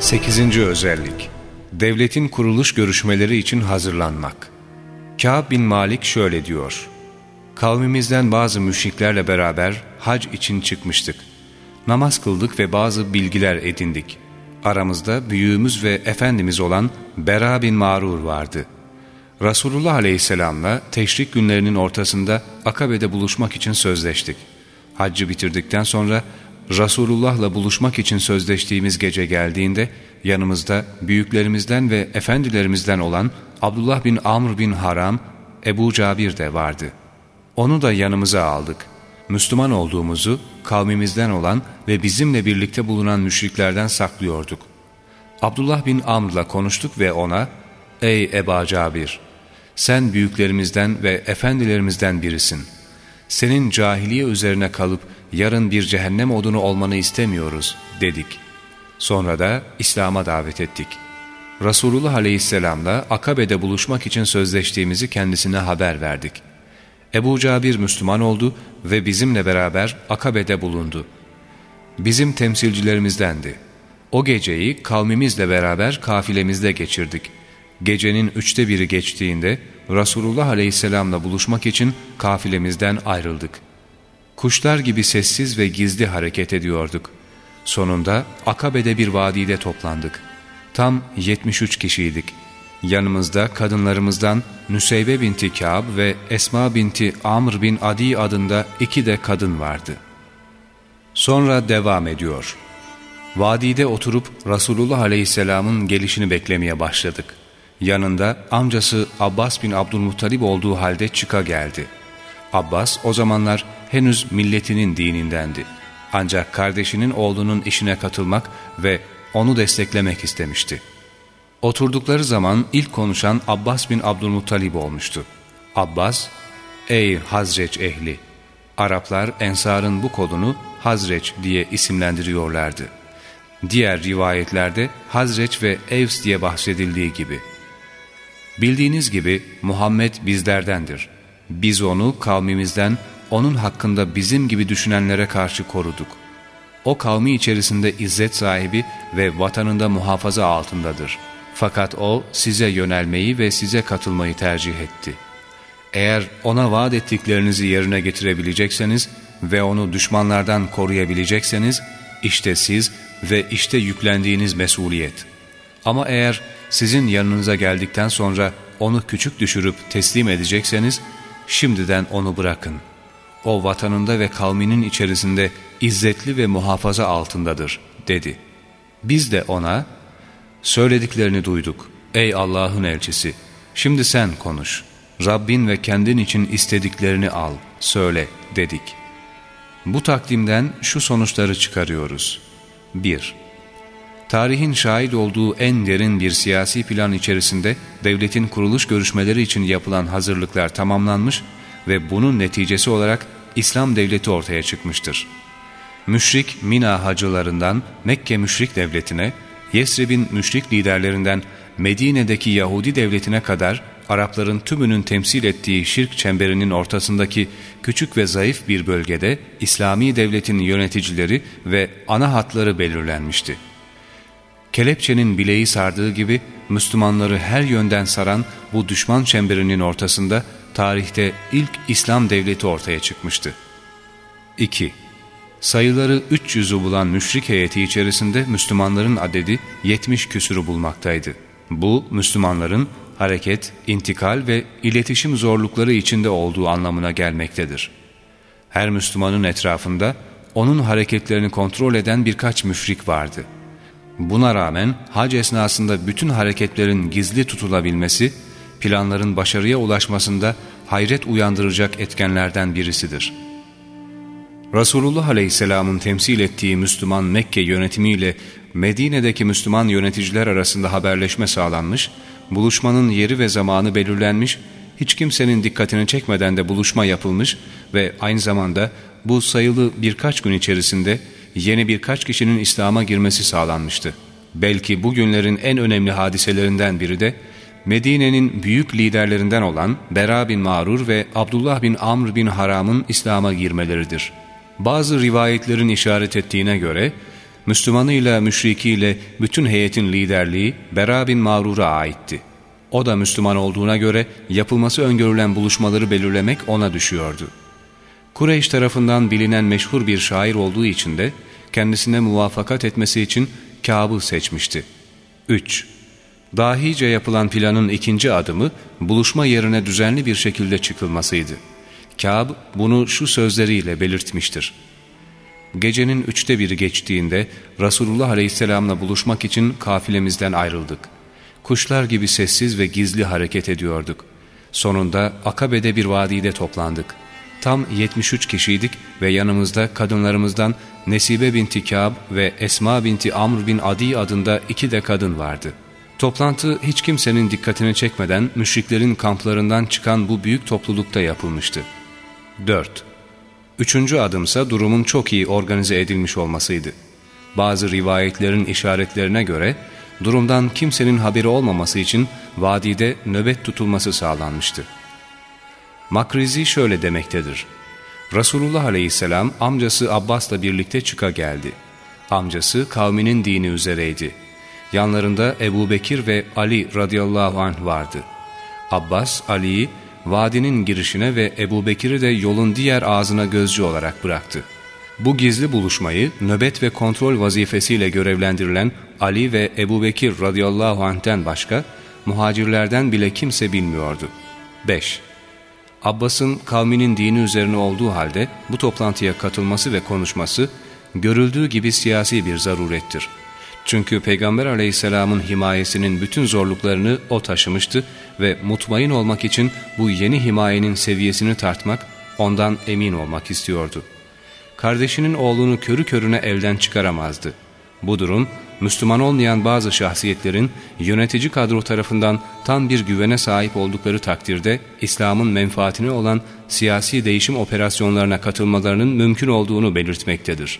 Sekizinci özellik Devletin kuruluş görüşmeleri için hazırlanmak Kâb bin Malik şöyle diyor Kavmimizden bazı müşriklerle beraber hac için çıkmıştık. Namaz kıldık ve bazı bilgiler edindik. Aramızda büyüğümüz ve efendimiz olan Bera bin Marur vardı. Resulullah aleyhisselamla teşrik günlerinin ortasında Akabe'de buluşmak için sözleştik. Haccı bitirdikten sonra Resulullah'la buluşmak için sözleştiğimiz gece geldiğinde yanımızda büyüklerimizden ve efendilerimizden olan Abdullah bin Amr bin Haram, Ebu Cabir de vardı. Onu da yanımıza aldık. Müslüman olduğumuzu kavmimizden olan ve bizimle birlikte bulunan müşriklerden saklıyorduk. Abdullah bin Amr'la konuştuk ve ona, ''Ey Eba Cabir, sen büyüklerimizden ve efendilerimizden birisin. Senin cahiliye üzerine kalıp yarın bir cehennem odunu olmanı istemiyoruz.'' dedik. Sonra da İslam'a davet ettik. Resulullah Aleyhisselam'la Akabe'de buluşmak için sözleştiğimizi kendisine haber verdik. Ebu Cabir Müslüman oldu ve bizimle beraber Akabe'de bulundu. Bizim temsilcilerimizdendi. O geceyi kavmimizle beraber kafilemizde geçirdik. Gecenin üçte biri geçtiğinde Resulullah Aleyhisselam'la buluşmak için kafilemizden ayrıldık. Kuşlar gibi sessiz ve gizli hareket ediyorduk. Sonunda Akabe'de bir vadide toplandık. Tam 73 kişiydik. Yanımızda kadınlarımızdan Nüseybe binti Kâb ve Esma binti Amr bin Adi adında iki de kadın vardı. Sonra devam ediyor. Vadide oturup Resulullah Aleyhisselam'ın gelişini beklemeye başladık. Yanında amcası Abbas bin Abdülmuttalib olduğu halde çıka geldi. Abbas o zamanlar henüz milletinin dinindendi. Ancak kardeşinin oğlunun işine katılmak ve onu desteklemek istemişti. Oturdukları zaman ilk konuşan Abbas bin Abdülmuttalib olmuştu. Abbas, ''Ey Hazreç ehli!'' Araplar Ensar'ın bu kolunu Hazreç diye isimlendiriyorlardı. Diğer rivayetlerde Hazreç ve Evs diye bahsedildiği gibi. Bildiğiniz gibi Muhammed bizlerdendir. Biz onu kavmimizden onun hakkında bizim gibi düşünenlere karşı koruduk. O kavmi içerisinde izzet sahibi ve vatanında muhafaza altındadır. Fakat o size yönelmeyi ve size katılmayı tercih etti. Eğer ona vaat ettiklerinizi yerine getirebilecekseniz ve onu düşmanlardan koruyabilecekseniz, işte siz ve işte yüklendiğiniz mesuliyet. Ama eğer sizin yanınıza geldikten sonra onu küçük düşürüp teslim edecekseniz, şimdiden onu bırakın. O vatanında ve kavminin içerisinde izzetli ve muhafaza altındadır, dedi. Biz de ona, söylediklerini duyduk. Ey Allah'ın elçisi, şimdi sen konuş. Rabbin ve kendin için istediklerini al, söyle, dedik. Bu takdimden şu sonuçları çıkarıyoruz. 1- tarihin şahit olduğu en derin bir siyasi plan içerisinde devletin kuruluş görüşmeleri için yapılan hazırlıklar tamamlanmış ve bunun neticesi olarak İslam devleti ortaya çıkmıştır. Müşrik Mina hacılarından Mekke müşrik devletine, Yesrib'in müşrik liderlerinden Medine'deki Yahudi devletine kadar Arapların tümünün temsil ettiği şirk çemberinin ortasındaki küçük ve zayıf bir bölgede İslami devletin yöneticileri ve ana hatları belirlenmişti kelepçenin bileği sardığı gibi Müslümanları her yönden saran bu düşman çemberinin ortasında tarihte ilk İslam devleti ortaya çıkmıştı. 2. Sayıları 300'ü bulan müşrik heyeti içerisinde Müslümanların adedi 70 küsürü bulmaktaydı. Bu Müslümanların hareket, intikal ve iletişim zorlukları içinde olduğu anlamına gelmektedir. Her Müslümanın etrafında onun hareketlerini kontrol eden birkaç müşrik vardı. Buna rağmen hac esnasında bütün hareketlerin gizli tutulabilmesi, planların başarıya ulaşmasında hayret uyandıracak etkenlerden birisidir. Resulullah Aleyhisselam'ın temsil ettiği Müslüman Mekke yönetimiyle Medine'deki Müslüman yöneticiler arasında haberleşme sağlanmış, buluşmanın yeri ve zamanı belirlenmiş, hiç kimsenin dikkatini çekmeden de buluşma yapılmış ve aynı zamanda bu sayılı birkaç gün içerisinde yeni birkaç kişinin İslam'a girmesi sağlanmıştı. Belki bugünlerin en önemli hadiselerinden biri de Medine'nin büyük liderlerinden olan Bera bin Marur ve Abdullah bin Amr bin Haram'ın İslam'a girmeleridir. Bazı rivayetlerin işaret ettiğine göre, Müslümanıyla müşrikiyle bütün heyetin liderliği Bera bin Mağrur'a aitti. O da Müslüman olduğuna göre yapılması öngörülen buluşmaları belirlemek ona düşüyordu. Kureyş tarafından bilinen meşhur bir şair olduğu için de kendisine muvafakat etmesi için Kâb'ı seçmişti. 3. Dahice yapılan planın ikinci adımı buluşma yerine düzenli bir şekilde çıkılmasıydı. Kâb bunu şu sözleriyle belirtmiştir. Gecenin üçte biri geçtiğinde Resulullah Aleyhisselam'la buluşmak için kafilemizden ayrıldık. Kuşlar gibi sessiz ve gizli hareket ediyorduk. Sonunda Akabe'de bir vadide toplandık. Tam 73 kişiydik ve yanımızda kadınlarımızdan Nesibe binti Kâb ve Esma binti Amr bin Adi adında iki de kadın vardı. Toplantı hiç kimsenin dikkatini çekmeden müşriklerin kamplarından çıkan bu büyük toplulukta yapılmıştı. 4. Üçüncü adımsa durumun çok iyi organize edilmiş olmasıydı. Bazı rivayetlerin işaretlerine göre durumdan kimsenin haberi olmaması için vadide nöbet tutulması sağlanmıştı. Makrizi şöyle demektedir. Resulullah aleyhisselam amcası Abbas'la birlikte çıka geldi. Amcası kavminin dini üzereydi. Yanlarında Ebu Bekir ve Ali radıyallahu anh vardı. Abbas, Ali'yi vadinin girişine ve Ebu Bekir'i de yolun diğer ağzına gözcü olarak bıraktı. Bu gizli buluşmayı nöbet ve kontrol vazifesiyle görevlendirilen Ali ve Ebu Bekir radıyallahu anh'ten başka muhacirlerden bile kimse bilmiyordu. 5. Abbas'ın kavminin dini üzerine olduğu halde bu toplantıya katılması ve konuşması görüldüğü gibi siyasi bir zarurettir. Çünkü Peygamber aleyhisselamın himayesinin bütün zorluklarını o taşımıştı ve mutmain olmak için bu yeni himayenin seviyesini tartmak, ondan emin olmak istiyordu. Kardeşinin oğlunu körü körüne elden çıkaramazdı. Bu durum, Müslüman olmayan bazı şahsiyetlerin yönetici kadro tarafından tam bir güvene sahip oldukları takdirde İslam'ın menfaatine olan siyasi değişim operasyonlarına katılmalarının mümkün olduğunu belirtmektedir.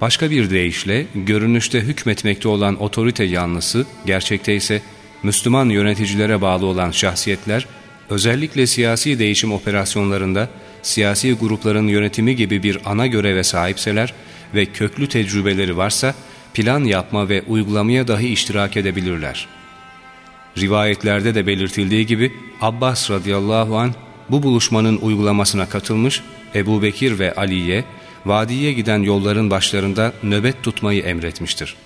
Başka bir deyişle görünüşte hükmetmekte olan otorite yanlısı, gerçekte ise Müslüman yöneticilere bağlı olan şahsiyetler, özellikle siyasi değişim operasyonlarında siyasi grupların yönetimi gibi bir ana göreve sahipseler ve köklü tecrübeleri varsa, plan yapma ve uygulamaya dahi iştirak edebilirler. Rivayetlerde de belirtildiği gibi Abbas radıyallahu an bu buluşmanın uygulamasına katılmış Ebu Bekir ve Ali'ye vadiye giden yolların başlarında nöbet tutmayı emretmiştir.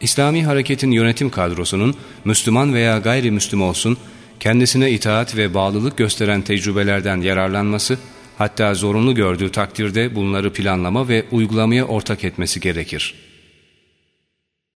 İslami hareketin yönetim kadrosunun Müslüman veya gayrimüslim olsun kendisine itaat ve bağlılık gösteren tecrübelerden yararlanması hatta zorunlu gördüğü takdirde bunları planlama ve uygulamaya ortak etmesi gerekir.''